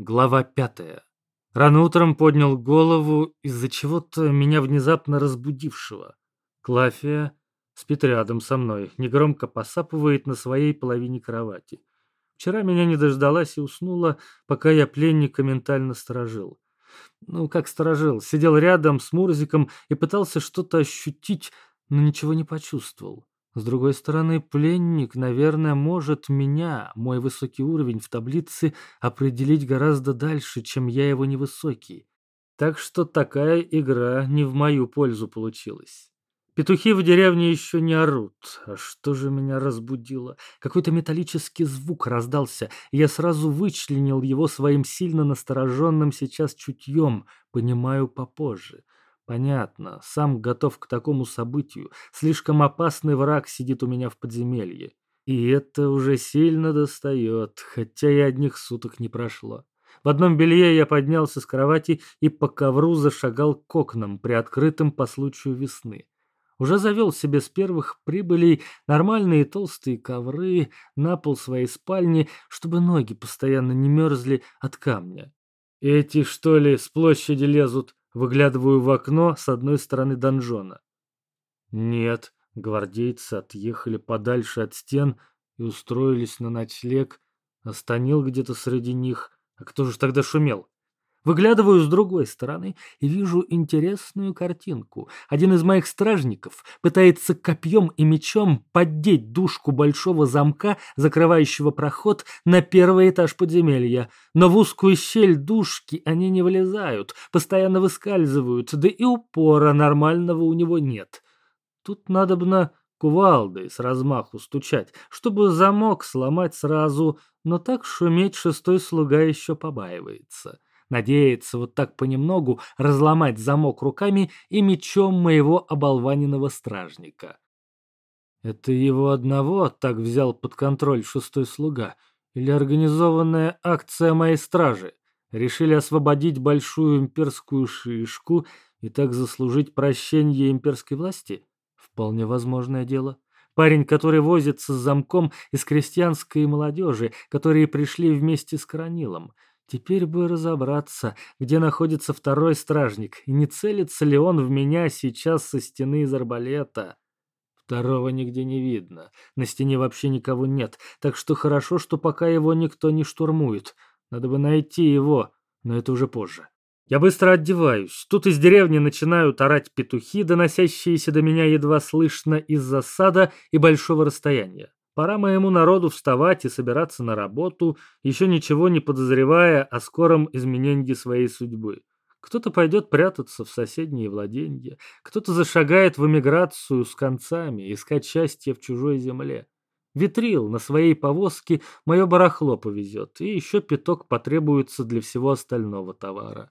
Глава пятая. Рано утром поднял голову из-за чего-то меня внезапно разбудившего. Клафия спит рядом со мной, негромко посапывает на своей половине кровати. Вчера меня не дождалась и уснула, пока я пленника ментально сторожил. Ну, как сторожил, сидел рядом с Мурзиком и пытался что-то ощутить, но ничего не почувствовал. С другой стороны, пленник, наверное, может меня, мой высокий уровень в таблице, определить гораздо дальше, чем я его невысокий. Так что такая игра не в мою пользу получилась. Петухи в деревне еще не орут. А что же меня разбудило? Какой-то металлический звук раздался, и я сразу вычленил его своим сильно настороженным сейчас чутьем, понимаю попозже. Понятно, сам готов к такому событию. Слишком опасный враг сидит у меня в подземелье. И это уже сильно достает, хотя и одних суток не прошло. В одном белье я поднялся с кровати и по ковру зашагал к окнам, приоткрытым по случаю весны. Уже завел себе с первых прибылей нормальные толстые ковры на пол своей спальни, чтобы ноги постоянно не мерзли от камня. Эти, что ли, с площади лезут? Выглядываю в окно с одной стороны донжона. Нет, гвардейцы отъехали подальше от стен и устроились на ночлег. Останил где-то среди них. А кто же тогда шумел? Выглядываю с другой стороны и вижу интересную картинку. Один из моих стражников пытается копьем и мечом поддеть дужку большого замка, закрывающего проход на первый этаж подземелья. Но в узкую щель дужки они не влезают, постоянно выскальзывают, да и упора нормального у него нет. Тут надо бы на кувалдой с размаху стучать, чтобы замок сломать сразу, но так шуметь шестой слуга еще побаивается. Надеется вот так понемногу разломать замок руками и мечом моего оболваненного стражника. Это его одного так взял под контроль шестой слуга? Или организованная акция моей стражи? Решили освободить большую имперскую шишку и так заслужить прощение имперской власти? Вполне возможное дело. Парень, который возится с замком из крестьянской молодежи, которые пришли вместе с Коронилом. Теперь бы разобраться, где находится второй стражник, и не целится ли он в меня сейчас со стены из арбалета. Второго нигде не видно, на стене вообще никого нет, так что хорошо, что пока его никто не штурмует. Надо бы найти его, но это уже позже. Я быстро одеваюсь. Тут из деревни начинают орать петухи, доносящиеся до меня едва слышно из засада и большого расстояния. Пора моему народу вставать и собираться на работу, еще ничего не подозревая о скором изменении своей судьбы. Кто-то пойдет прятаться в соседние владения, кто-то зашагает в эмиграцию с концами, искать счастье в чужой земле. Витрил на своей повозке мое барахло повезет, и еще пяток потребуется для всего остального товара.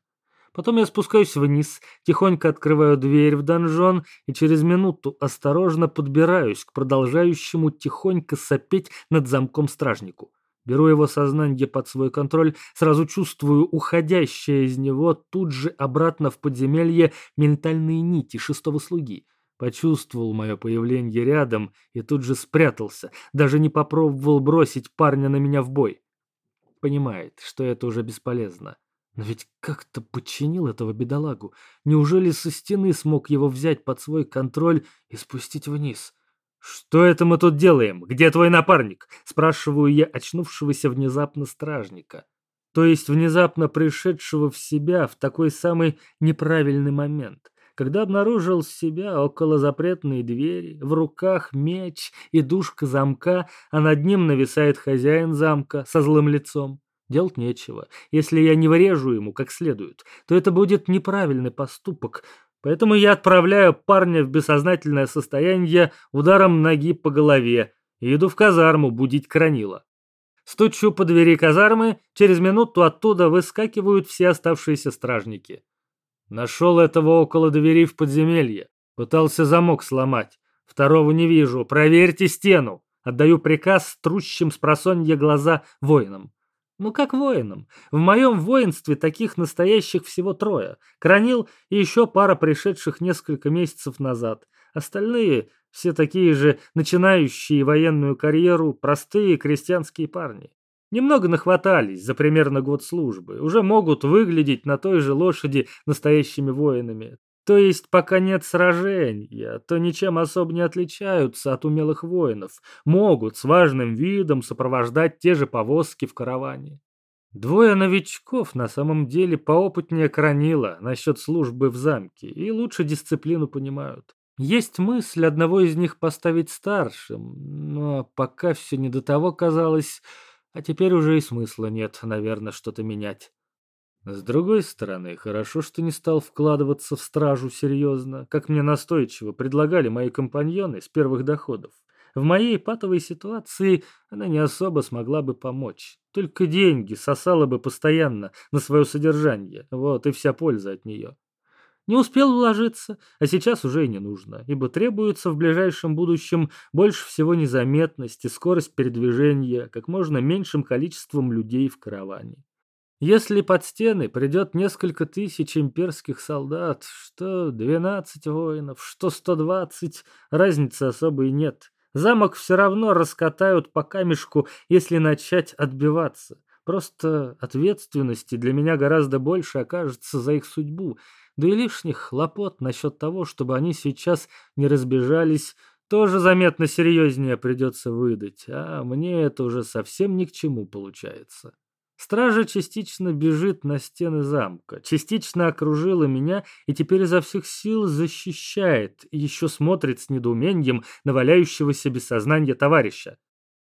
Потом я спускаюсь вниз, тихонько открываю дверь в донжон и через минуту осторожно подбираюсь к продолжающему тихонько сопеть над замком стражнику. Беру его сознание под свой контроль, сразу чувствую уходящее из него тут же обратно в подземелье ментальные нити шестого слуги. Почувствовал мое появление рядом и тут же спрятался, даже не попробовал бросить парня на меня в бой. Понимает, что это уже бесполезно. Но ведь как-то подчинил этого бедолагу. Неужели со стены смог его взять под свой контроль и спустить вниз? «Что это мы тут делаем? Где твой напарник?» Спрашиваю я очнувшегося внезапно стражника. То есть внезапно пришедшего в себя в такой самый неправильный момент, когда обнаружил себя около запретной двери, в руках меч и душка замка, а над ним нависает хозяин замка со злым лицом. Делать нечего. Если я не врежу ему как следует, то это будет неправильный поступок. Поэтому я отправляю парня в бессознательное состояние ударом ноги по голове и иду в казарму будить Кранила. Стучу по двери казармы, через минуту оттуда выскакивают все оставшиеся стражники. Нашел этого около двери в подземелье. Пытался замок сломать. Второго не вижу. Проверьте стену. Отдаю приказ трущим с просонья глаза воинам. Ну, как воинам. В моем воинстве таких настоящих всего трое. Кранил и еще пара пришедших несколько месяцев назад. Остальные все такие же начинающие военную карьеру простые крестьянские парни. Немного нахватались за примерно год службы, уже могут выглядеть на той же лошади настоящими воинами. То есть, пока нет сражения, то ничем особо не отличаются от умелых воинов, могут с важным видом сопровождать те же повозки в караване. Двое новичков на самом деле поопытнее Кранила насчет службы в замке и лучше дисциплину понимают. Есть мысль одного из них поставить старшим, но пока все не до того казалось, а теперь уже и смысла нет, наверное, что-то менять. С другой стороны, хорошо, что не стал вкладываться в стражу серьезно, как мне настойчиво предлагали мои компаньоны с первых доходов. В моей патовой ситуации она не особо смогла бы помочь. Только деньги сосала бы постоянно на свое содержание. Вот и вся польза от нее. Не успел вложиться, а сейчас уже и не нужно, ибо требуется в ближайшем будущем больше всего незаметность и скорость передвижения как можно меньшим количеством людей в караване. Если под стены придет несколько тысяч имперских солдат, что 12 воинов, что 120, разницы особой нет. Замок все равно раскатают по камешку, если начать отбиваться. Просто ответственности для меня гораздо больше окажется за их судьбу, да и лишних хлопот насчет того, чтобы они сейчас не разбежались, тоже заметно серьезнее придется выдать, а мне это уже совсем ни к чему получается. Стража частично бежит на стены замка, частично окружила меня и теперь изо всех сил защищает, еще смотрит с недоумением на валяющегося без сознания товарища.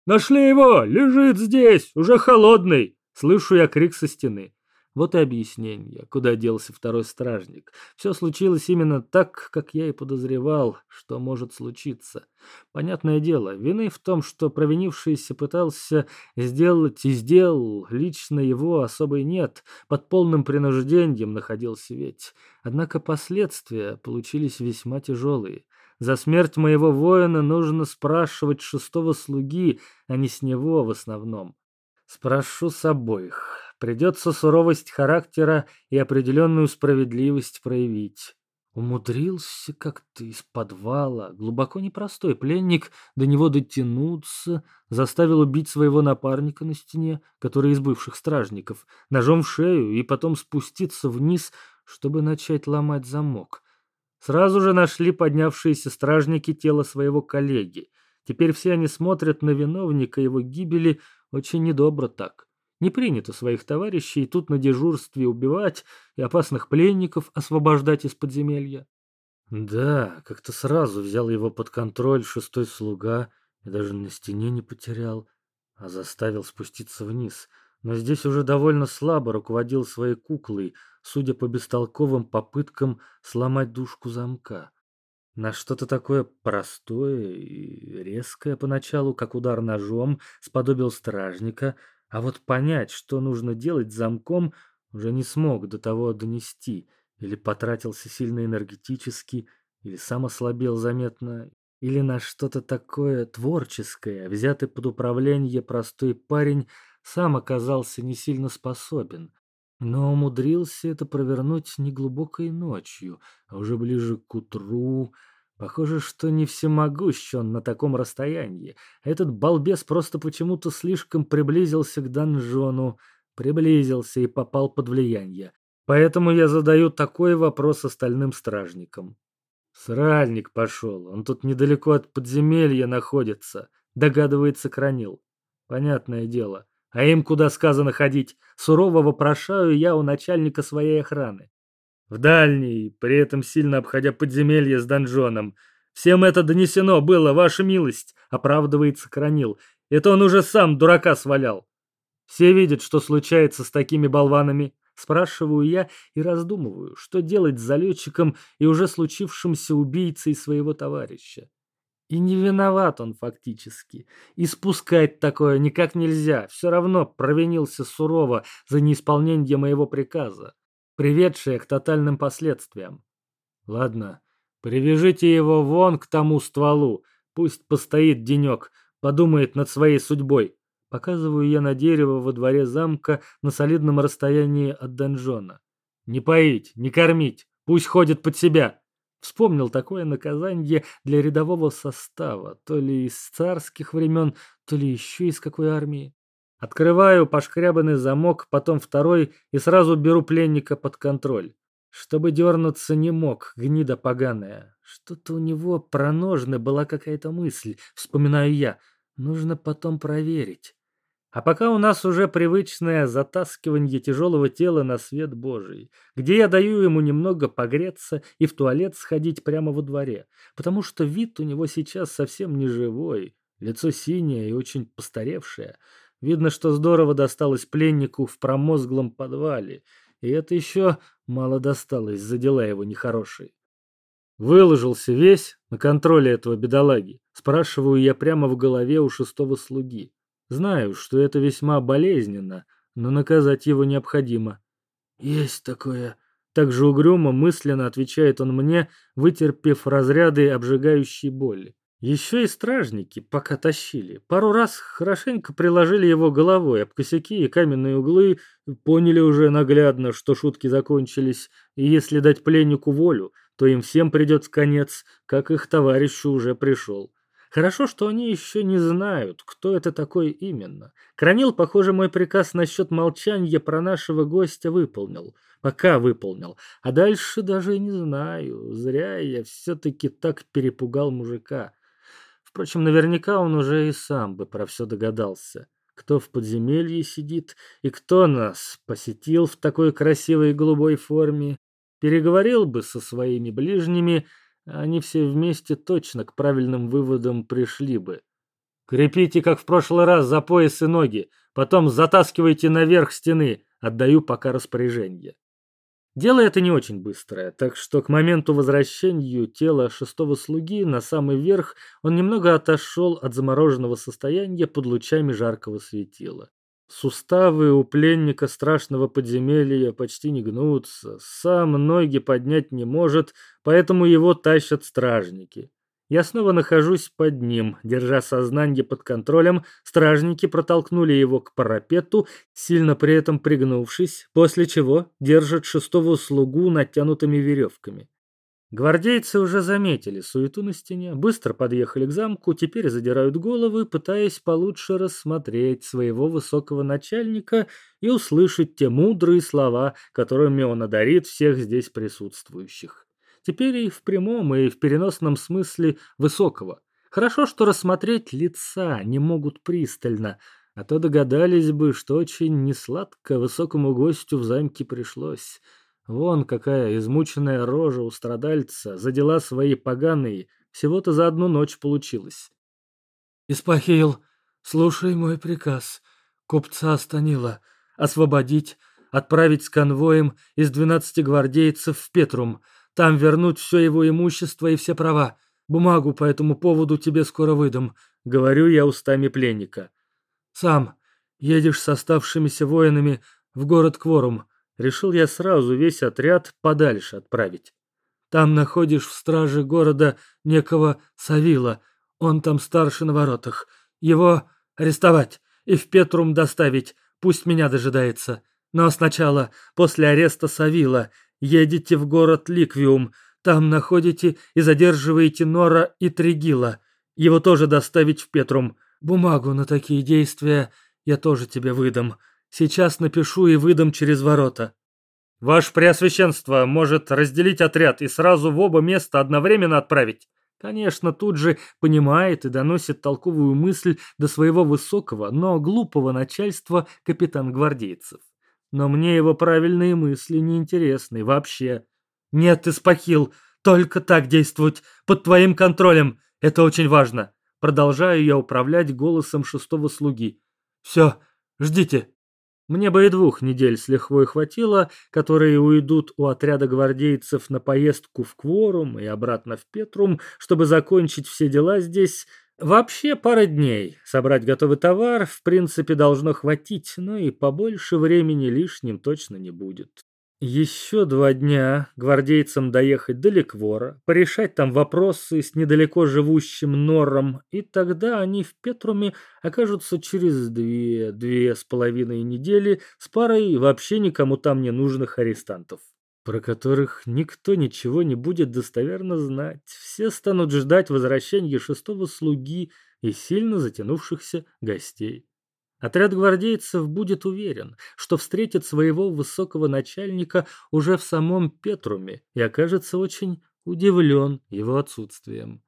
«Нашли его! Лежит здесь! Уже холодный!» Слышу я крик со стены. Вот и объяснение, куда делся второй стражник. Все случилось именно так, как я и подозревал, что может случиться. Понятное дело, вины в том, что провинившийся пытался сделать и сделал, лично его особой нет, под полным принуждением находился ведь. Однако последствия получились весьма тяжелые. За смерть моего воина нужно спрашивать шестого слуги, а не с него в основном. Спрошу с обоих. Придется суровость характера и определенную справедливость проявить. Умудрился как-то из подвала, глубоко непростой пленник, до него дотянуться, заставил убить своего напарника на стене, который из бывших стражников, ножом в шею и потом спуститься вниз, чтобы начать ломать замок. Сразу же нашли поднявшиеся стражники тело своего коллеги. Теперь все они смотрят на виновника его гибели очень недобро так. Не принято своих товарищей тут на дежурстве убивать и опасных пленников освобождать из подземелья. Да, как-то сразу взял его под контроль шестой слуга и даже на стене не потерял, а заставил спуститься вниз. Но здесь уже довольно слабо руководил своей куклой, судя по бестолковым попыткам сломать дужку замка. На что-то такое простое и резкое поначалу, как удар ножом, сподобил стражника — а вот понять, что нужно делать замком, уже не смог до того донести, или потратился сильно энергетически, или сам ослабел заметно, или на что-то такое творческое, взятый под управление простой парень сам оказался не сильно способен, но умудрился это провернуть не глубокой ночью, а уже ближе к утру, Похоже, что не всемогущ он на таком расстоянии. Этот балбес просто почему-то слишком приблизился к донжону, приблизился и попал под влияние. Поэтому я задаю такой вопрос остальным стражникам. Сральник пошел, он тут недалеко от подземелья находится, догадывается Кранил. Понятное дело. А им куда сказано ходить? Сурово вопрошаю я у начальника своей охраны. В дальний, при этом сильно обходя подземелье с донжоном. Всем это донесено было, ваша милость, оправдывается Кранил. Это он уже сам дурака свалял. Все видят, что случается с такими болванами. Спрашиваю я и раздумываю, что делать с залетчиком и уже случившимся убийцей своего товарища. И не виноват он фактически. И спускать такое никак нельзя. Все равно провинился сурово за неисполнение моего приказа приведшее к тотальным последствиям. Ладно, привяжите его вон к тому стволу, пусть постоит денек, подумает над своей судьбой. Показываю я на дерево во дворе замка на солидном расстоянии от донжона. Не поить, не кормить, пусть ходит под себя. Вспомнил такое наказание для рядового состава, то ли из царских времен, то ли еще из какой армии. Открываю пошкрябанный замок, потом второй и сразу беру пленника под контроль. Чтобы дернуться не мог, гнида поганая. Что-то у него про была какая-то мысль, вспоминаю я. Нужно потом проверить. А пока у нас уже привычное затаскивание тяжелого тела на свет Божий, где я даю ему немного погреться и в туалет сходить прямо во дворе, потому что вид у него сейчас совсем не живой, лицо синее и очень постаревшее. Видно, что здорово досталось пленнику в промозглом подвале, и это еще мало досталось за дела его нехорошие. Выложился весь на контроле этого бедолаги, спрашиваю я прямо в голове у шестого слуги. Знаю, что это весьма болезненно, но наказать его необходимо. Есть такое. Так же угрюмо, мысленно отвечает он мне, вытерпев разряды обжигающей боли. Еще и стражники, пока тащили, пару раз хорошенько приложили его головой об косяки и каменные углы, поняли уже наглядно, что шутки закончились, и если дать пленнику волю, то им всем придет конец, как их товарищу уже пришел. Хорошо, что они еще не знают, кто это такой именно. Кранил, похоже, мой приказ насчет молчания про нашего гостя выполнил. Пока выполнил. А дальше даже не знаю. Зря я все-таки так перепугал мужика. Впрочем, наверняка он уже и сам бы про все догадался. Кто в подземелье сидит и кто нас посетил в такой красивой голубой форме. Переговорил бы со своими ближними, они все вместе точно к правильным выводам пришли бы. Крепите, как в прошлый раз, за пояс и ноги, потом затаскивайте наверх стены, отдаю пока распоряжение. Дело это не очень быстрое, так что к моменту возвращения тела шестого слуги на самый верх он немного отошел от замороженного состояния под лучами жаркого светила. Суставы у пленника страшного подземелья почти не гнутся, сам ноги поднять не может, поэтому его тащат стражники. Я снова нахожусь под ним, держа сознание под контролем, стражники протолкнули его к парапету, сильно при этом пригнувшись, после чего держат шестого слугу натянутыми веревками. Гвардейцы уже заметили суету на стене, быстро подъехали к замку, теперь задирают головы, пытаясь получше рассмотреть своего высокого начальника и услышать те мудрые слова, которыми он одарит всех здесь присутствующих. Теперь и в прямом, и в переносном смысле высокого. Хорошо, что рассмотреть лица не могут пристально, а то догадались бы, что очень несладко высокому гостю в замке пришлось. Вон какая измученная рожа у страдальца за дела свои поганые всего-то за одну ночь получилось. «Испахил, слушай мой приказ. Купца Станила освободить, отправить с конвоем из двенадцати гвардейцев в Петрум, там вернуть все его имущество и все права. Бумагу по этому поводу тебе скоро выдам», — говорю я устами пленника. «Сам едешь с оставшимися воинами в город Кворум, решил я сразу весь отряд подальше отправить. Там находишь в страже города некого Савила, он там старше на воротах. Его арестовать и в Петрум доставить, пусть меня дожидается. Но сначала, после ареста Савила, едете в город Ликвиум, там находите и задерживаете Нора и Тригила. Его тоже доставить в Петрум. Бумагу на такие действия я тоже тебе выдам. Сейчас напишу и выдам через ворота. Ваше Преосвященство может разделить отряд и сразу в оба места одновременно отправить. Конечно, тут же понимает и доносит толковую мысль до своего высокого, но глупого начальства капитан гвардейцев. Но мне его правильные мысли не интересны вообще. Нет, Испахил, только так действовать, под твоим контролем. Это очень важно. Продолжаю я управлять голосом шестого слуги. Все, ждите. Мне бы и двух недель с лихвой хватило, которые уйдут у отряда гвардейцев на поездку в Кворум и обратно в Петрум, чтобы закончить все дела здесь. Вообще пара дней. Собрать готовый товар, в принципе, должно хватить, но и побольше времени лишним точно не будет. Еще два дня гвардейцам доехать до Ликвора, порешать там вопросы с недалеко живущим Нором, и тогда они в Петруме окажутся через две, две с половиной недели с парой вообще никому там не нужных арестантов, про которых никто ничего не будет достоверно знать. Все станут ждать возвращения шестого слуги и сильно затянувшихся гостей. Отряд гвардейцев будет уверен, что встретит своего высокого начальника уже в самом Петруме и окажется очень удивлен его отсутствием.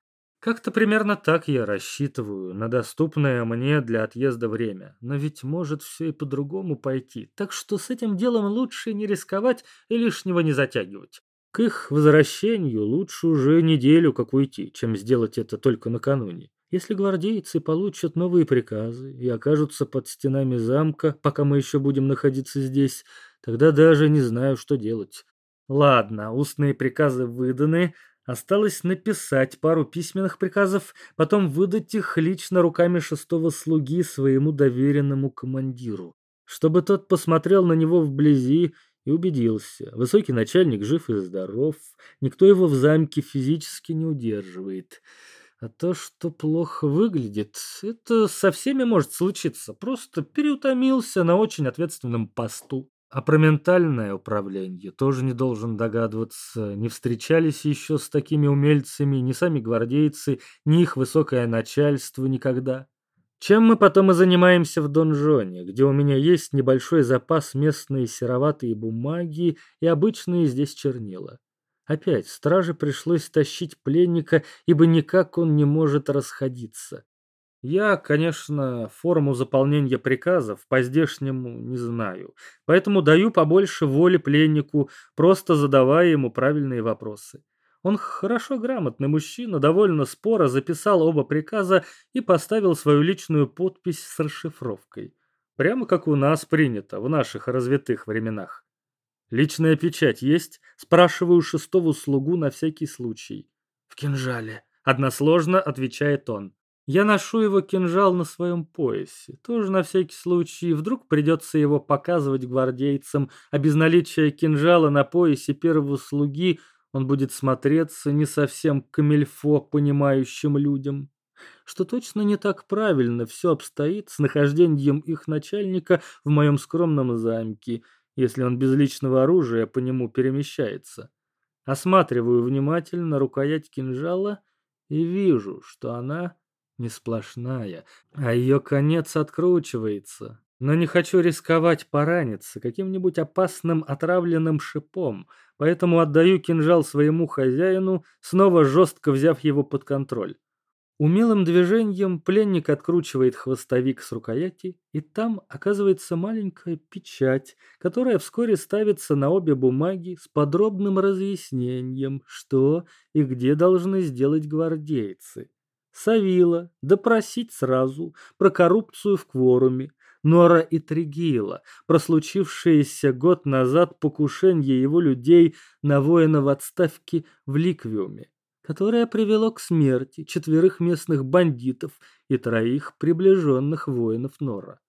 Как-то примерно так я рассчитываю на доступное мне для отъезда время, но ведь может все и по-другому пойти, так что с этим делом лучше не рисковать и лишнего не затягивать. К их возвращению лучше уже неделю как уйти, чем сделать это только накануне. Если гвардейцы получат новые приказы и окажутся под стенами замка, пока мы еще будем находиться здесь, тогда даже не знаю, что делать. Ладно, устные приказы выданы, осталось написать пару письменных приказов, потом выдать их лично руками шестого слуги своему доверенному командиру, чтобы тот посмотрел на него вблизи и убедился. Высокий начальник жив и здоров, никто его в замке физически не удерживает. А то, что плохо выглядит, это со всеми может случиться. Просто переутомился на очень ответственном посту. А про ментальное управление тоже не должен догадываться. Не встречались еще с такими умельцами ни сами гвардейцы, ни их высокое начальство никогда. Чем мы потом и занимаемся в донжоне, где у меня есть небольшой запас местной сероватой бумаги и обычные здесь чернила. Опять страже пришлось тащить пленника, ибо никак он не может расходиться. Я, конечно, форму заполнения приказов по-здешнему не знаю, поэтому даю побольше воли пленнику, просто задавая ему правильные вопросы. Он хорошо грамотный мужчина, довольно споро записал оба приказа и поставил свою личную подпись с расшифровкой. Прямо как у нас принято в наших развитых временах. «Личная печать есть?» – спрашиваю шестого слугу на всякий случай. «В кинжале», – односложно отвечает он. Я ношу его кинжал на своем поясе, тоже на всякий случай, вдруг придется его показывать гвардейцам, а без наличия кинжала на поясе первого слуги он будет смотреться не совсем камельфо понимающим людям. Что точно не так правильно все обстоит с нахождением их начальника в моем скромном замке – если он без личного оружия по нему перемещается. Осматриваю внимательно рукоять кинжала и вижу, что она не сплошная, а ее конец откручивается. Но не хочу рисковать пораниться каким-нибудь опасным отравленным шипом, поэтому отдаю кинжал своему хозяину, снова жестко взяв его под контроль. Умелым движением пленник откручивает хвостовик с рукояти, и там оказывается маленькая печать, которая вскоре ставится на обе бумаги с подробным разъяснением, что и где должны сделать гвардейцы. Савила допросить сразу про коррупцию в кворуме, Нора и Тригила, про случившееся год назад покушение его людей на воина в отставке в Ликвиуме которое привело к смерти четверых местных бандитов и троих приближенных воинов Нора.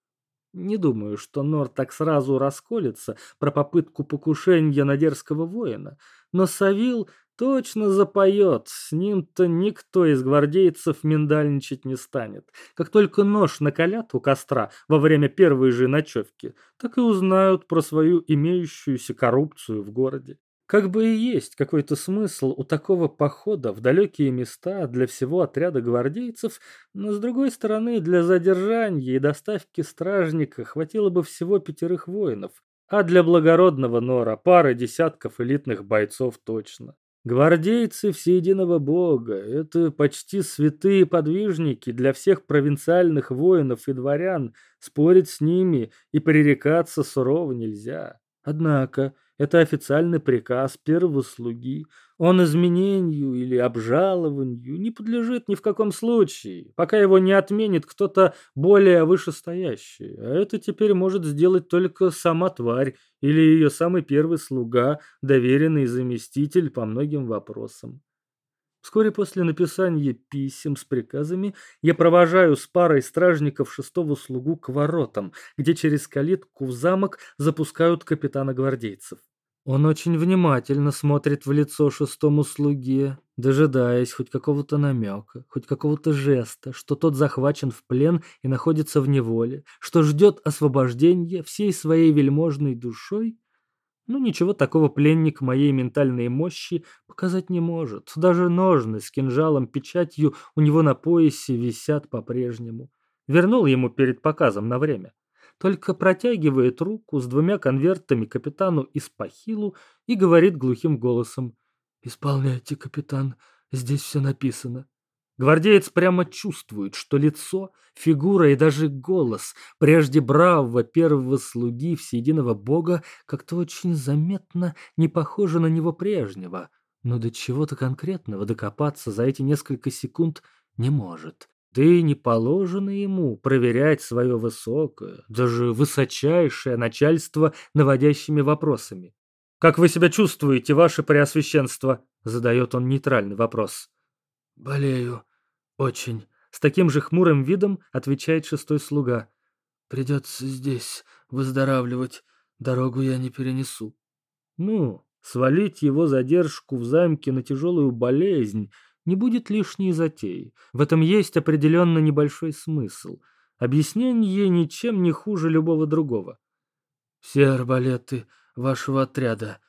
Не думаю, что Нор так сразу расколется про попытку покушения на дерзкого воина, но Савил точно запоет, с ним-то никто из гвардейцев миндальничать не станет. Как только нож накалят у костра во время первой же ночевки, так и узнают про свою имеющуюся коррупцию в городе. Как бы и есть какой-то смысл у такого похода в далекие места для всего отряда гвардейцев, но с другой стороны для задержания и доставки стражника хватило бы всего пятерых воинов, а для благородного Нора пары десятков элитных бойцов точно. Гвардейцы всеединого бога – это почти святые подвижники для всех провинциальных воинов и дворян, спорить с ними и пререкаться сурово нельзя. Однако это официальный приказ первого слуги. Он изменению или обжалованию не подлежит ни в каком случае, пока его не отменит кто-то более вышестоящий. А это теперь может сделать только сама тварь или ее самый первый слуга, доверенный заместитель по многим вопросам. Вскоре после написания писем с приказами я провожаю с парой стражников шестого слугу к воротам, где через калитку в замок запускают капитана гвардейцев. Он очень внимательно смотрит в лицо шестому слуге, дожидаясь хоть какого-то намека, хоть какого-то жеста, что тот захвачен в плен и находится в неволе, что ждет освобождения всей своей вельможной душой. Ну, ничего такого пленник моей ментальной мощи показать не может. Даже ножны с кинжалом-печатью у него на поясе висят по-прежнему. Вернул ему перед показом на время. Только протягивает руку с двумя конвертами капитану Испахилу и говорит глухим голосом «Исполняйте, капитан, здесь все написано». Гвардеец прямо чувствует, что лицо, фигура и даже голос прежде бравого первого слуги всеединого бога как-то очень заметно не похожи на него прежнего, но до чего-то конкретного докопаться за эти несколько секунд не может. И не положено ему проверять свое высокое, даже высочайшее начальство наводящими вопросами. «Как вы себя чувствуете, ваше преосвященство?» задает он нейтральный вопрос. «Болею», «Очень», — с таким же хмурым видом отвечает шестой слуга. «Придется здесь выздоравливать. Дорогу я не перенесу». «Ну, свалить его задержку в замке на тяжелую болезнь не будет лишней затеей. В этом есть определенно небольшой смысл. Объяснение ничем не хуже любого другого. «Все арбалеты вашего отряда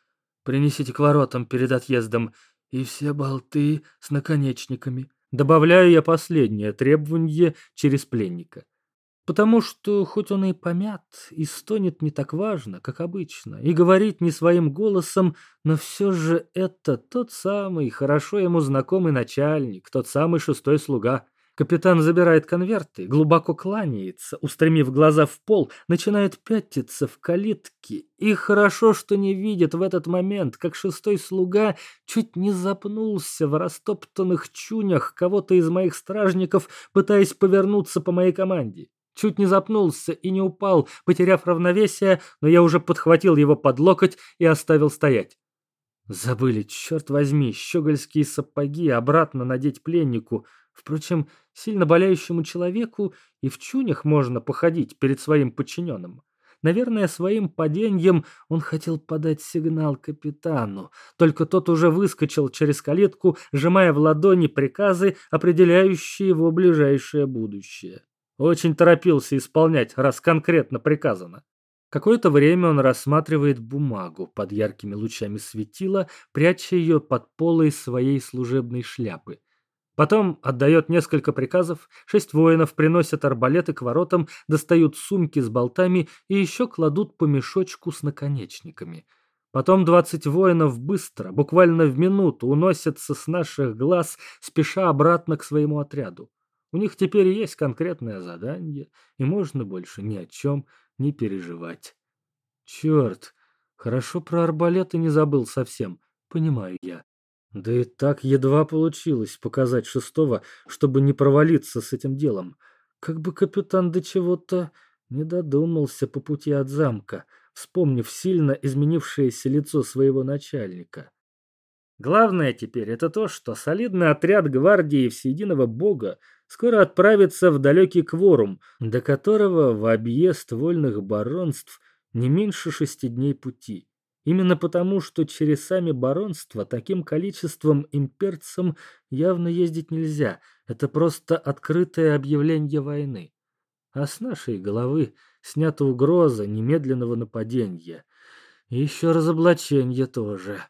принесите к воротам перед отъездом и все болты с наконечниками». Добавляю я последнее требование через пленника. Потому что, хоть он и помят, и стонет не так важно, как обычно, и говорит не своим голосом, но все же это тот самый, хорошо ему знакомый начальник, тот самый шестой слуга. Капитан забирает конверты, глубоко кланяется, устремив глаза в пол, начинает пятиться в калитки. И хорошо, что не видит в этот момент, как шестой слуга чуть не запнулся в растоптанных чунях кого-то из моих стражников, пытаясь повернуться по моей команде. Чуть не запнулся и не упал, потеряв равновесие, но я уже подхватил его под локоть и оставил стоять. Забыли, черт возьми, щегольские сапоги обратно надеть пленнику — Впрочем, сильно болеющему человеку и в чунях можно походить перед своим подчиненным. Наверное, своим падением он хотел подать сигнал капитану, только тот уже выскочил через калитку, сжимая в ладони приказы, определяющие его ближайшее будущее. Очень торопился исполнять, раз конкретно приказано. Какое-то время он рассматривает бумагу под яркими лучами светила, пряча ее под полой своей служебной шляпы. Потом отдает несколько приказов, шесть воинов приносят арбалеты к воротам, достают сумки с болтами и еще кладут по мешочку с наконечниками. Потом двадцать воинов быстро, буквально в минуту, уносятся с наших глаз, спеша обратно к своему отряду. У них теперь есть конкретное задание, и можно больше ни о чем не переживать. Черт, хорошо про арбалеты не забыл совсем, понимаю я. Да и так едва получилось показать шестого, чтобы не провалиться с этим делом. Как бы капитан до чего-то не додумался по пути от замка, вспомнив сильно изменившееся лицо своего начальника. Главное теперь это то, что солидный отряд гвардии Всеединого Бога скоро отправится в далекий Кворум, до которого в объезд вольных баронств не меньше шести дней пути. Именно потому, что через сами баронства таким количеством имперцам явно ездить нельзя. Это просто открытое объявление войны. А с нашей головы снята угроза немедленного нападения. И еще разоблачение тоже.